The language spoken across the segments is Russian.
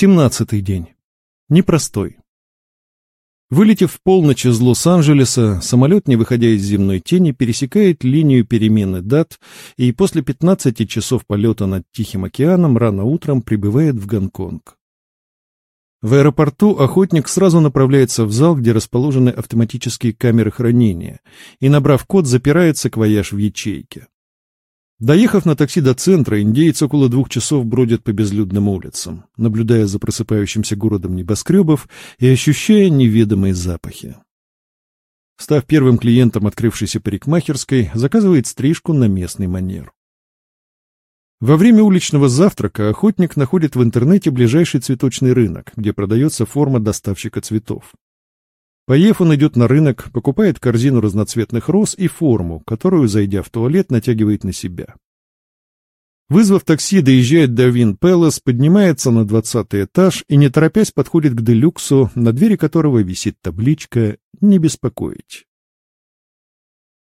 Семнадцатый день. Непростой. Вылетев в полночь из Лос-Анджелеса, самолет, не выходя из земной тени, пересекает линию перемены дат и после 15 часов полета над Тихим океаном рано утром прибывает в Гонконг. В аэропорту охотник сразу направляется в зал, где расположены автоматические камеры хранения, и, набрав код, запирается квояж в ячейке. Доехав на такси до центра, индейец около двух часов бродит по безлюдным улицам, наблюдая за просыпающимся городом небоскребов и ощущая неведомые запахи. Став первым клиентом открывшейся парикмахерской, заказывает стрижку на местный манер. Во время уличного завтрака охотник находит в интернете ближайший цветочный рынок, где продается форма доставщика цветов. Поев, он идет на рынок, покупает корзину разноцветных роз и форму, которую, зайдя в туалет, натягивает на себя. Вызвав такси, доезжает до Вин Пэлас, поднимается на двадцатый этаж и, не торопясь, подходит к делюксу, на двери которого висит табличка «Не беспокоить».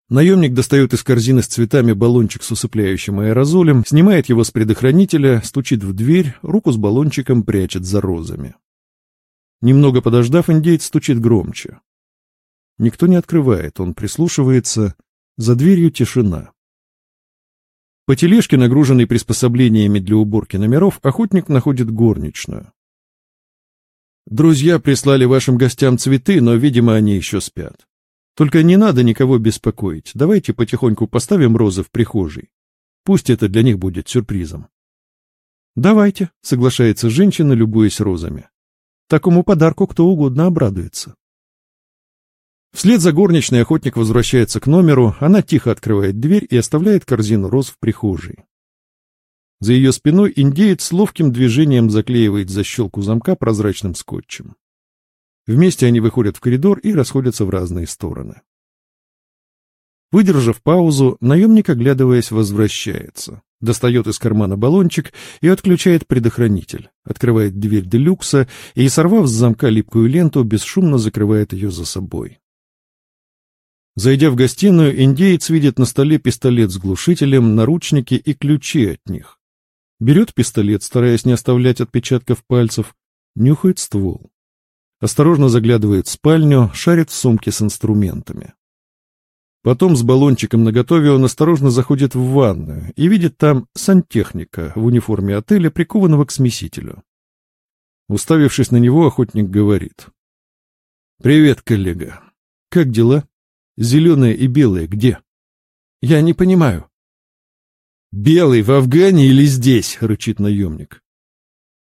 Наемник достает из корзины с цветами баллончик с усыпляющим аэрозолем, снимает его с предохранителя, стучит в дверь, руку с баллончиком прячет за розами. Немного подождав, индейец стучит громче. Никто не открывает, он прислушивается. За дверью тишина. По тележке, нагруженной приспособлениями для уборки номеров, охотник находит горничную. «Друзья прислали вашим гостям цветы, но, видимо, они еще спят. Только не надо никого беспокоить. Давайте потихоньку поставим розы в прихожей. Пусть это для них будет сюрпризом». «Давайте», — соглашается женщина, любуясь розами. Такому подарку кто угодно обрадуется. Вслед за горничной охотник возвращается к номеру, она тихо открывает дверь и оставляет корзину роз в прихожей. За ее спиной индеец ловким движением заклеивает защелку замка прозрачным скотчем. Вместе они выходят в коридор и расходятся в разные стороны. Выдержав паузу, наемник, оглядываясь, возвращается достает из кармана баллончик и отключает предохранитель, открывает дверь делюкса и, сорвав с замка липкую ленту, бесшумно закрывает ее за собой. Зайдя в гостиную, индеец видит на столе пистолет с глушителем, наручники и ключи от них. Берет пистолет, стараясь не оставлять отпечатков пальцев, нюхает ствол. Осторожно заглядывает в спальню, шарит в сумке с инструментами. Потом с баллончиком наготове он осторожно заходит в ванную и видит там сантехника в униформе отеля, прикованного к смесителю. Уставившись на него, охотник говорит. «Привет, коллега. Как дела? Зеленые и белые где?» «Я не понимаю». «Белый в Афгане или здесь?» — рычит наемник.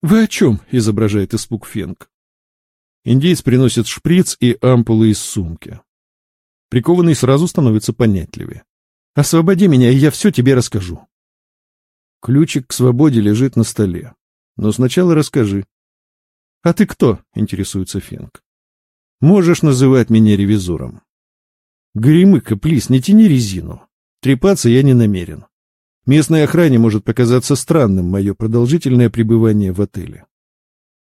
«Вы о чем?» — изображает испуг Фенг. Индейец приносит шприц и ампулы из сумки. Прикованный сразу становится понятливее. «Освободи меня, и я все тебе расскажу». Ключик к свободе лежит на столе. Но сначала расскажи. «А ты кто?» — интересуется Фенк. «Можешь называть меня ревизором». «Горемыка, плиз, не тяни резину. Трепаться я не намерен. Местной охране может показаться странным мое продолжительное пребывание в отеле.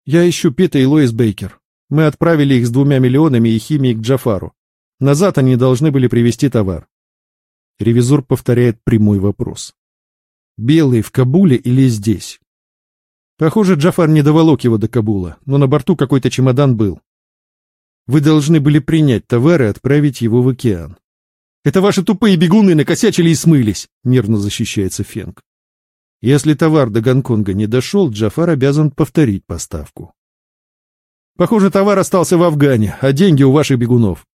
Я ищу Пита и Лоис Бейкер. Мы отправили их с двумя миллионами и химией к Джафару. Назад они должны были привезти товар. Ревизор повторяет прямой вопрос. Белый в Кабуле или здесь? Похоже, Джафар не доволок его до Кабула, но на борту какой-то чемодан был. Вы должны были принять товар и отправить его в океан. Это ваши тупые бегуны накосячили и смылись, нервно защищается Фенг. Если товар до Гонконга не дошел, Джафар обязан повторить поставку. Похоже, товар остался в Афгане, а деньги у ваших бегунов.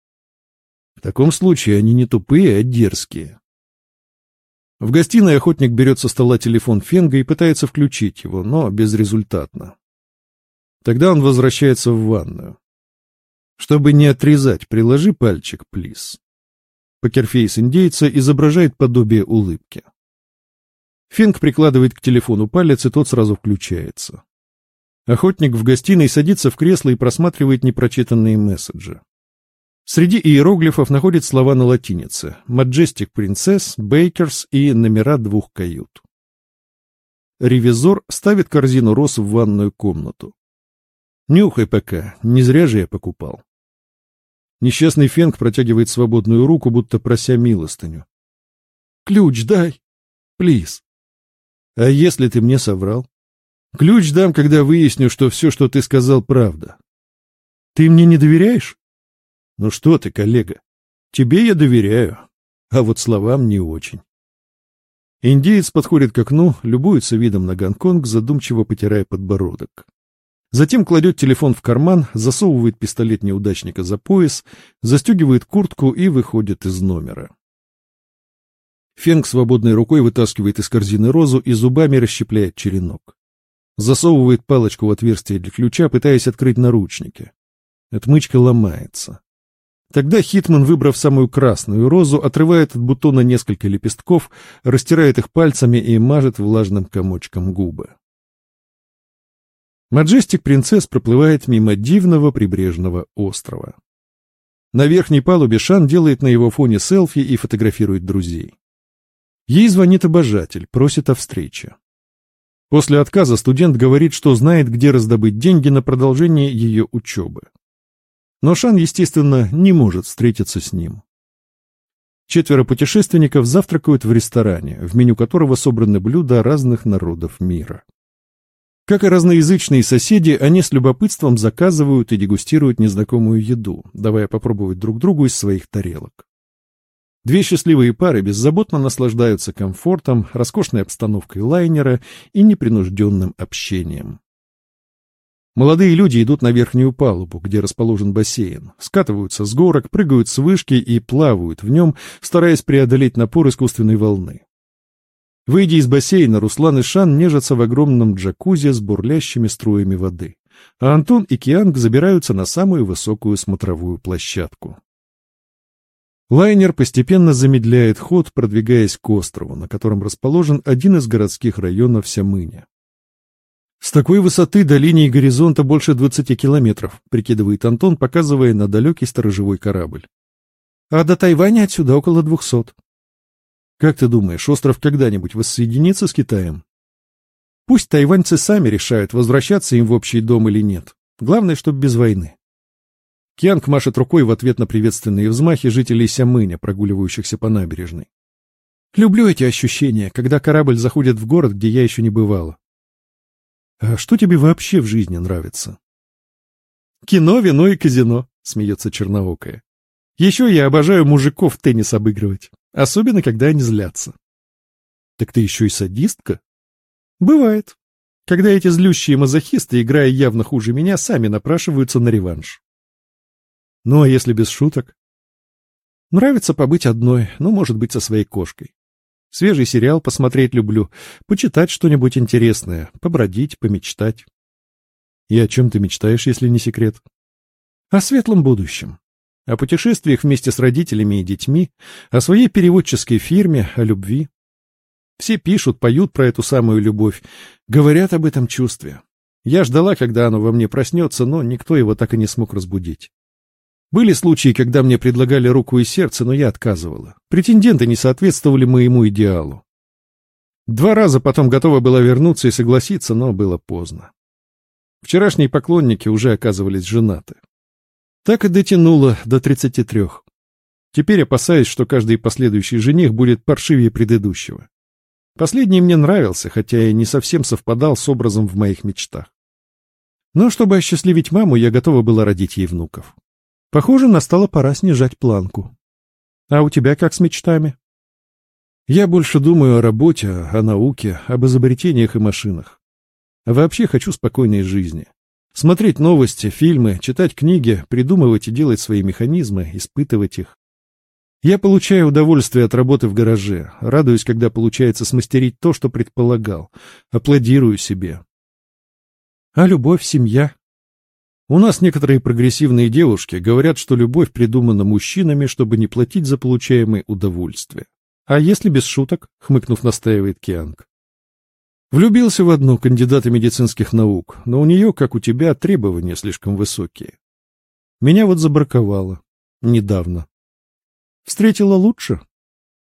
В таком случае они не тупые, а дерзкие. В гостиной охотник берет со стола телефон Фенга и пытается включить его, но безрезультатно. Тогда он возвращается в ванную. Чтобы не отрезать, приложи пальчик, плиз. Покерфейс индейца изображает подобие улыбки. Фенг прикладывает к телефону палец, и тот сразу включается. Охотник в гостиной садится в кресло и просматривает непрочитанные месседжи. Среди иероглифов находит слова на латинице «Majestic Princess», «Bakers» и номера двух кают. Ревизор ставит корзину роз в ванную комнату. «Нюхай пока, не зря же я покупал». Несчастный Фенг протягивает свободную руку, будто прося милостыню. «Ключ дай! Плиз!» «А если ты мне соврал?» Ключ дам, когда выясню, что все, что ты сказал, правда. Ты мне не доверяешь? Ну что ты, коллега, тебе я доверяю, а вот словам не очень. Индеец подходит к окну, любуется видом на Гонконг, задумчиво потирая подбородок. Затем кладет телефон в карман, засовывает пистолет неудачника за пояс, застегивает куртку и выходит из номера. Фенг свободной рукой вытаскивает из корзины розу и зубами расщепляет черенок. Засовывает палочку в отверстие для ключа, пытаясь открыть наручники. Отмычка ломается. Тогда Хитман, выбрав самую красную розу, отрывает от бутона несколько лепестков, растирает их пальцами и мажет влажным комочком губы. Маджестик принцесс проплывает мимо дивного прибрежного острова. На верхней палубе Шан делает на его фоне селфи и фотографирует друзей. Ей звонит обожатель, просит о встрече. После отказа студент говорит, что знает, где раздобыть деньги на продолжение ее учебы. Но Шан, естественно, не может встретиться с ним. Четверо путешественников завтракают в ресторане, в меню которого собраны блюда разных народов мира. Как и разноязычные соседи, они с любопытством заказывают и дегустируют незнакомую еду, давая попробовать друг другу из своих тарелок. Две счастливые пары беззаботно наслаждаются комфортом, роскошной обстановкой лайнера и непринужденным общением. Молодые люди идут на верхнюю палубу, где расположен бассейн, скатываются с горок, прыгают с вышки и плавают в нем, стараясь преодолеть напор искусственной волны. Выйдя из бассейна, Руслан и Шан нежатся в огромном джакузи с бурлящими струями воды, а Антон и Кианг забираются на самую высокую смотровую площадку. Лайнер постепенно замедляет ход, продвигаясь к острову, на котором расположен один из городских районов Сямыня. С такой высоты до линии горизонта больше 20 километров, прикидывает Антон, показывая на далекий сторожевой корабль. А до Тайваня отсюда около двухсот. Как ты думаешь, остров когда-нибудь воссоединится с Китаем? Пусть тайваньцы сами решают, возвращаться им в общий дом или нет. Главное, чтобы без войны. Кианг машет рукой в ответ на приветственные взмахи жителей Сямыня, прогуливающихся по набережной. Люблю эти ощущения, когда корабль заходит в город, где я еще не бывала. А что тебе вообще в жизни нравится? Кино, вино и казино, смеется черноокая. Еще я обожаю мужиков в теннис обыгрывать, особенно когда они злятся. Так ты еще и садистка? Бывает. Когда эти злющие мазохисты, играя явно хуже меня, сами напрашиваются на реванш. Ну а если без шуток? Нравится побыть одной, ну, может быть, со своей кошкой. Свежий сериал посмотреть люблю, почитать что-нибудь интересное, побродить, помечтать. И о чем ты мечтаешь, если не секрет? О светлом будущем. О путешествиях вместе с родителями и детьми, о своей переводческой фирме, о любви. Все пишут, поют про эту самую любовь, говорят об этом чувстве. Я ждала, когда оно во мне проснется, но никто его так и не смог разбудить. Были случаи, когда мне предлагали руку и сердце, но я отказывала. Претенденты не соответствовали моему идеалу. Два раза потом готова была вернуться и согласиться, но было поздно. Вчерашние поклонники уже оказывались женаты. Так и дотянуло до 33. Теперь опасаюсь, что каждый последующий жених будет паршивее предыдущего. Последний мне нравился, хотя и не совсем совпадал с образом в моих мечтах. Но чтобы осчастливить маму, я готова была родить ей внуков. Похоже, настала пора снижать планку. А у тебя как с мечтами? Я больше думаю о работе, о науке, об изобретениях и машинах. А вообще хочу спокойной жизни. Смотреть новости, фильмы, читать книги, придумывать и делать свои механизмы, испытывать их. Я получаю удовольствие от работы в гараже, радуюсь, когда получается смастерить то, что предполагал, аплодирую себе. А любовь, семья, у нас некоторые прогрессивные девушки говорят, что любовь придумана мужчинами, чтобы не платить за получаемое удовольствие. А если без шуток, хмыкнув, настаивает Кианг. Влюбился в одну кандидата медицинских наук, но у нее, как у тебя, требования слишком высокие. Меня вот забраковало. Недавно. Встретила лучше?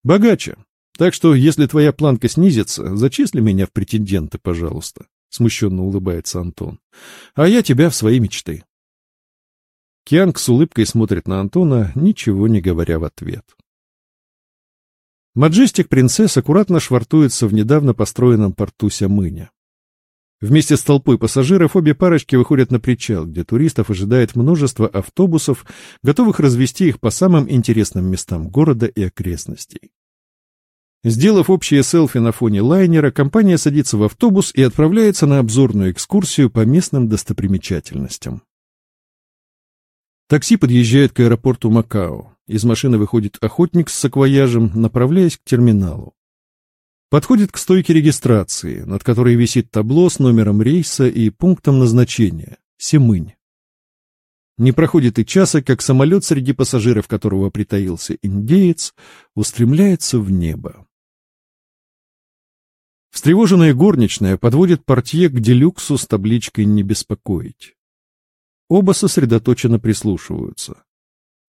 Богаче. Так что, если твоя планка снизится, зачисли меня в претенденты, пожалуйста. — смущенно улыбается Антон. «А я тебя в свои мечты». Кианг с улыбкой смотрит на Антона, ничего не говоря в ответ. Маджестик принцесс аккуратно швартуется в недавно построенном порту Сямыня. Вместе с толпой пассажиров обе парочки выходят на причал, где туристов ожидает множество автобусов, готовых развести их по самым интересным местам города и окрестностей. Сделав общее селфи на фоне лайнера, компания садится в автобус и отправляется на обзорную экскурсию по местным достопримечательностям. Такси подъезжает к аэропорту Макао. Из машины выходит охотник с саквояжем, направляясь к терминалу. Подходит к стойке регистрации, над которой висит табло с номером рейса и пунктом назначения — Семынь. Не проходит и часа, как самолет, среди пассажиров которого притаился индеец, устремляется в небо. Встревоженная горничная подводит портье к делюксу с табличкой «Не беспокоить». Оба сосредоточенно прислушиваются.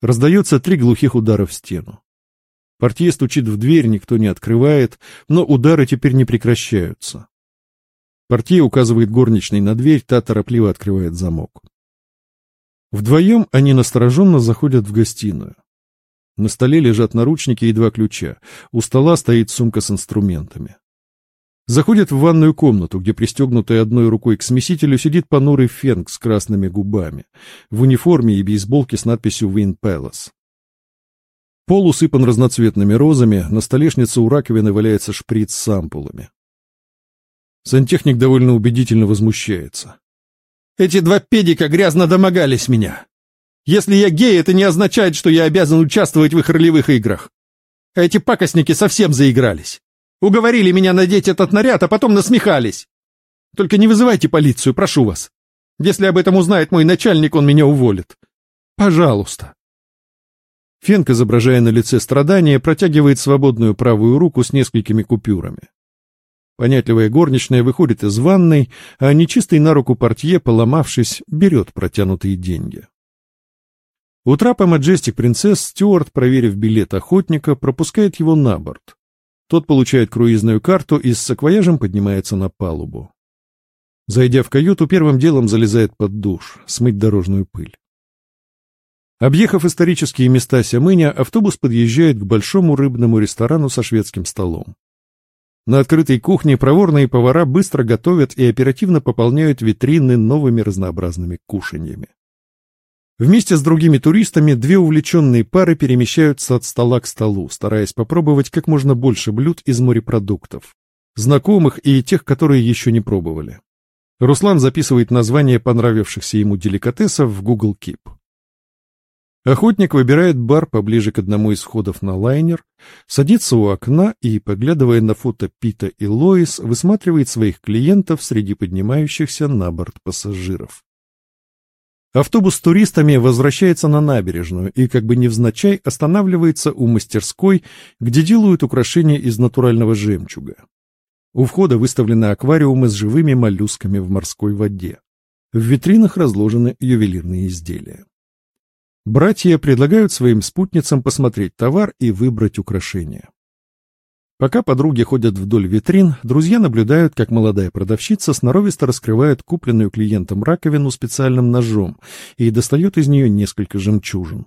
Раздается три глухих удара в стену. Портье стучит в дверь, никто не открывает, но удары теперь не прекращаются. Портье указывает горничной на дверь, та торопливо открывает замок. Вдвоем они настороженно заходят в гостиную. На столе лежат наручники и два ключа. У стола стоит сумка с инструментами. Заходят в ванную комнату, где пристегнутый одной рукой к смесителю сидит понурый фенг с красными губами, в униформе и бейсболке с надписью «Win Palace». Пол усыпан разноцветными розами, на столешнице у раковины валяется шприц с ампулами. Сантехник довольно убедительно возмущается. «Эти два педика грязно домогались меня. Если я гей, это не означает, что я обязан участвовать в их ролевых играх. Эти пакостники совсем заигрались. Уговорили меня надеть этот наряд, а потом насмехались. Только не вызывайте полицию, прошу вас. Если об этом узнает мой начальник, он меня уволит. Пожалуйста. Фенк, изображая на лице страдания, протягивает свободную правую руку с несколькими купюрами. Понятливая горничная выходит из ванной, а нечистый на руку портье, поломавшись, берет протянутые деньги. У трапа Маджестик Принцесс Стюарт, проверив билет охотника, пропускает его на борт. Тот получает круизную карту и с саквояжем поднимается на палубу. Зайдя в каюту, первым делом залезает под душ, смыть дорожную пыль. Объехав исторические места Сямыня, автобус подъезжает к большому рыбному ресторану со шведским столом. На открытой кухне проворные повара быстро готовят и оперативно пополняют витрины новыми разнообразными кушаньями. Вместе с другими туристами две увлеченные пары перемещаются от стола к столу, стараясь попробовать как можно больше блюд из морепродуктов, знакомых и тех, которые еще не пробовали. Руслан записывает названия понравившихся ему деликатесов в Google Keep. Охотник выбирает бар поближе к одному из входов на лайнер, садится у окна и, поглядывая на фото Пита и Лоис, высматривает своих клиентов среди поднимающихся на борт пассажиров. Автобус с туристами возвращается на набережную и, как бы невзначай, останавливается у мастерской, где делают украшения из натурального жемчуга. У входа выставлены аквариумы с живыми моллюсками в морской воде. В витринах разложены ювелирные изделия. Братья предлагают своим спутницам посмотреть товар и выбрать украшения. Пока подруги ходят вдоль витрин, друзья наблюдают, как молодая продавщица сноровисто раскрывает купленную клиентом раковину специальным ножом и достает из нее несколько жемчужин.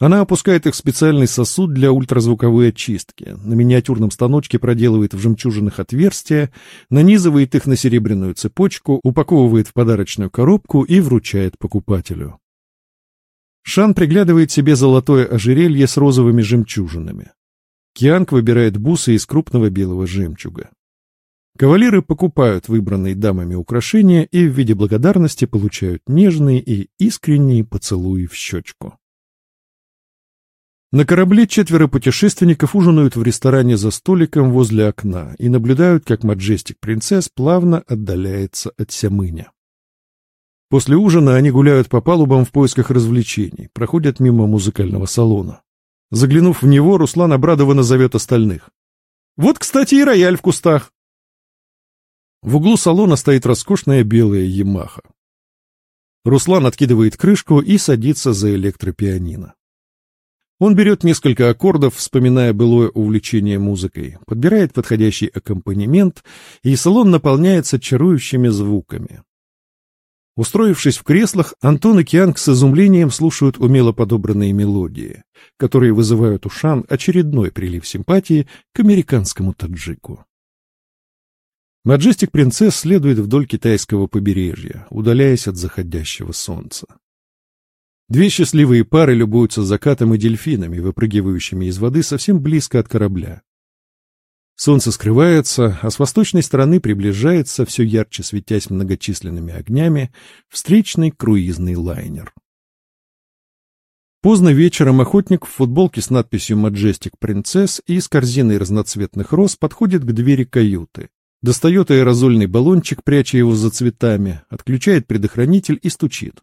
Она опускает их в специальный сосуд для ультразвуковой очистки, на миниатюрном станочке проделывает в жемчужинах отверстия, нанизывает их на серебряную цепочку, упаковывает в подарочную коробку и вручает покупателю. Шан приглядывает себе золотое ожерелье с розовыми жемчужинами. Кианг выбирает бусы из крупного белого жемчуга. Кавалеры покупают выбранные дамами украшения и в виде благодарности получают нежные и искренние поцелуи в щечку. На корабле четверо путешественников ужинают в ресторане за столиком возле окна и наблюдают, как Маджестик Принцесс плавно отдаляется от Сямыня. После ужина они гуляют по палубам в поисках развлечений, проходят мимо музыкального салона. Заглянув в него, Руслан обрадованно зовет остальных. «Вот, кстати, и рояль в кустах!» В углу салона стоит роскошная белая «Ямаха». Руслан откидывает крышку и садится за электропианино. Он берет несколько аккордов, вспоминая былое увлечение музыкой, подбирает подходящий аккомпанемент, и салон наполняется чарующими звуками. Устроившись в креслах, Антон и Кианг с изумлением слушают умело подобранные мелодии, которые вызывают у Шан очередной прилив симпатии к американскому таджику. Маджестик Принцесс следует вдоль китайского побережья, удаляясь от заходящего солнца. Две счастливые пары любуются закатом и дельфинами, выпрыгивающими из воды совсем близко от корабля. Солнце скрывается, а с восточной стороны приближается, все ярче светясь многочисленными огнями, встречный круизный лайнер. Поздно вечером охотник в футболке с надписью «Маджестик Принцесс» и с корзиной разноцветных роз подходит к двери каюты. Достает аэрозольный баллончик, пряча его за цветами, отключает предохранитель и стучит.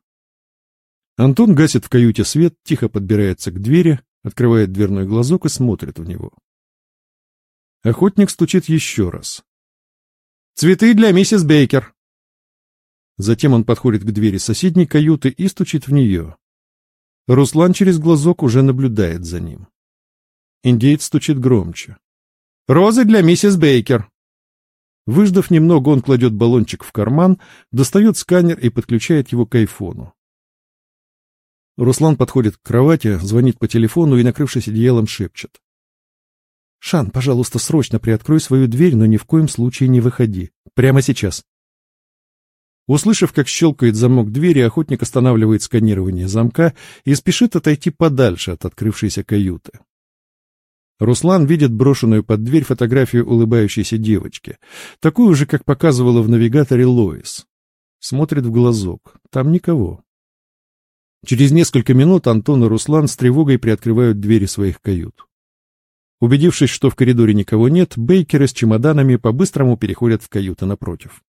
Антон гасит в каюте свет, тихо подбирается к двери, открывает дверной глазок и смотрит в него. Охотник стучит еще раз. «Цветы для миссис Бейкер!» Затем он подходит к двери соседней каюты и стучит в нее. Руслан через глазок уже наблюдает за ним. Индеец стучит громче. «Розы для миссис Бейкер!» Выждав немного, он кладет баллончик в карман, достает сканер и подключает его к айфону. Руслан подходит к кровати, звонит по телефону и, накрывшись одеялом, шепчет. «Шан, пожалуйста, срочно приоткрой свою дверь, но ни в коем случае не выходи. Прямо сейчас». Услышав, как щелкает замок двери, охотник останавливает сканирование замка и спешит отойти подальше от открывшейся каюты. Руслан видит брошенную под дверь фотографию улыбающейся девочки, такую же, как показывала в навигаторе Лоис. Смотрит в глазок. Там никого. Через несколько минут Антон и Руслан с тревогой приоткрывают двери своих кают. Убедившись, что в коридоре никого нет, бейкеры с чемоданами по-быстрому переходят в каюты напротив.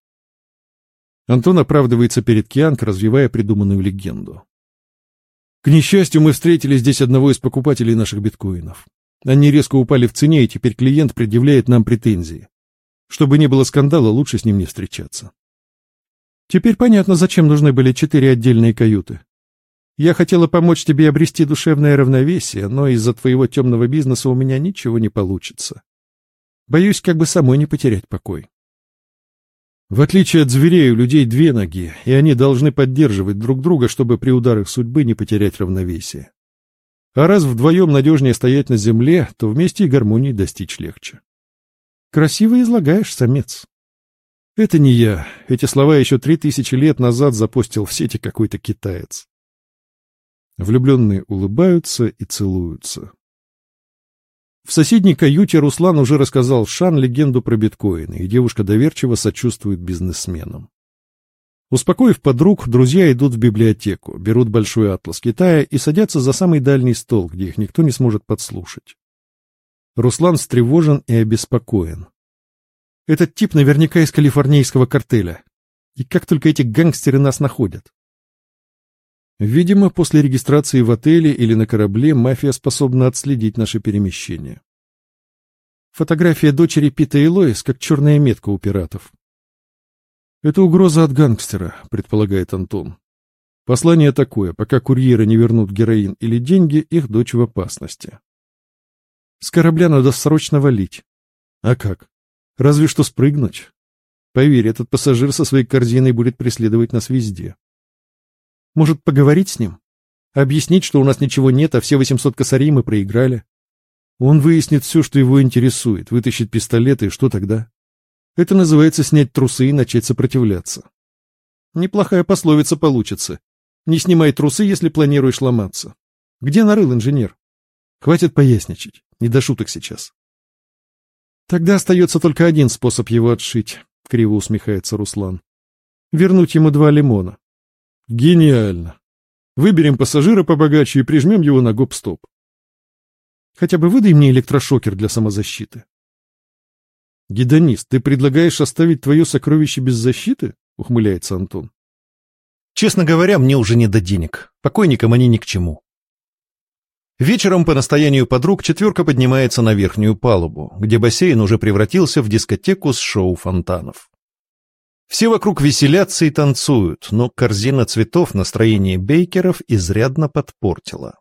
Антон оправдывается перед Кианг, развивая придуманную легенду. К несчастью, мы встретили здесь одного из покупателей наших биткоинов. Они резко упали в цене, и теперь клиент предъявляет нам претензии. Чтобы не было скандала, лучше с ним не встречаться. Теперь понятно, зачем нужны были четыре отдельные каюты. Я хотела помочь тебе обрести душевное равновесие, но из-за твоего темного бизнеса у меня ничего не получится. Боюсь, как бы самой не потерять покой. В отличие от зверей, у людей две ноги, и они должны поддерживать друг друга, чтобы при ударах судьбы не потерять равновесие. А раз вдвоем надежнее стоять на земле, то вместе и гармонии достичь легче. Красиво излагаешь, самец. Это не я. Эти слова еще три тысячи лет назад запостил в сети какой-то китаец. Влюбленные улыбаются и целуются. В соседней каюте Руслан уже рассказал Шан легенду про биткоины, и девушка доверчиво сочувствует бизнесменам. Успокоив подруг, друзья идут в библиотеку, берут большой атлас Китая и садятся за самый дальний стол, где их никто не сможет подслушать. Руслан встревожен и обеспокоен. Этот тип наверняка из калифорнийского картеля. И как только эти гангстеры нас находят? Видимо, после регистрации в отеле или на корабле мафия способна отследить наше перемещение. Фотография дочери Пита и Лоис, как черная метка у пиратов. Это угроза от гангстера, предполагает Антон. Послание такое, пока курьеры не вернут героин или деньги, их дочь в опасности. С корабля надо срочно валить. А как? Разве что спрыгнуть. Поверь, этот пассажир со своей корзиной будет преследовать нас везде. Может, поговорить с ним? Объяснить, что у нас ничего нет, а все 800 косарей мы проиграли? Он выяснит все, что его интересует, вытащит пистолет, и что тогда? Это называется снять трусы и начать сопротивляться. Неплохая пословица получится. Не снимай трусы, если планируешь ломаться. Где нарыл инженер? Хватит поясничать. Не до шуток сейчас. Тогда остается только один способ его отшить, — криво усмехается Руслан. Вернуть ему два лимона. Гениально. Выберем пассажира побогаче и прижмем его на гоп-стоп. Хотя бы выдай мне электрошокер для самозащиты. Гедонист, ты предлагаешь оставить твое сокровище без защиты? Ухмыляется Антон. Честно говоря, мне уже не до денег. Покойникам они ни к чему. Вечером по настоянию подруг четверка поднимается на верхнюю палубу, где бассейн уже превратился в дискотеку с шоу фонтанов. Все вокруг веселятся и танцуют, но корзина цветов настроение бейкеров изрядно подпортила.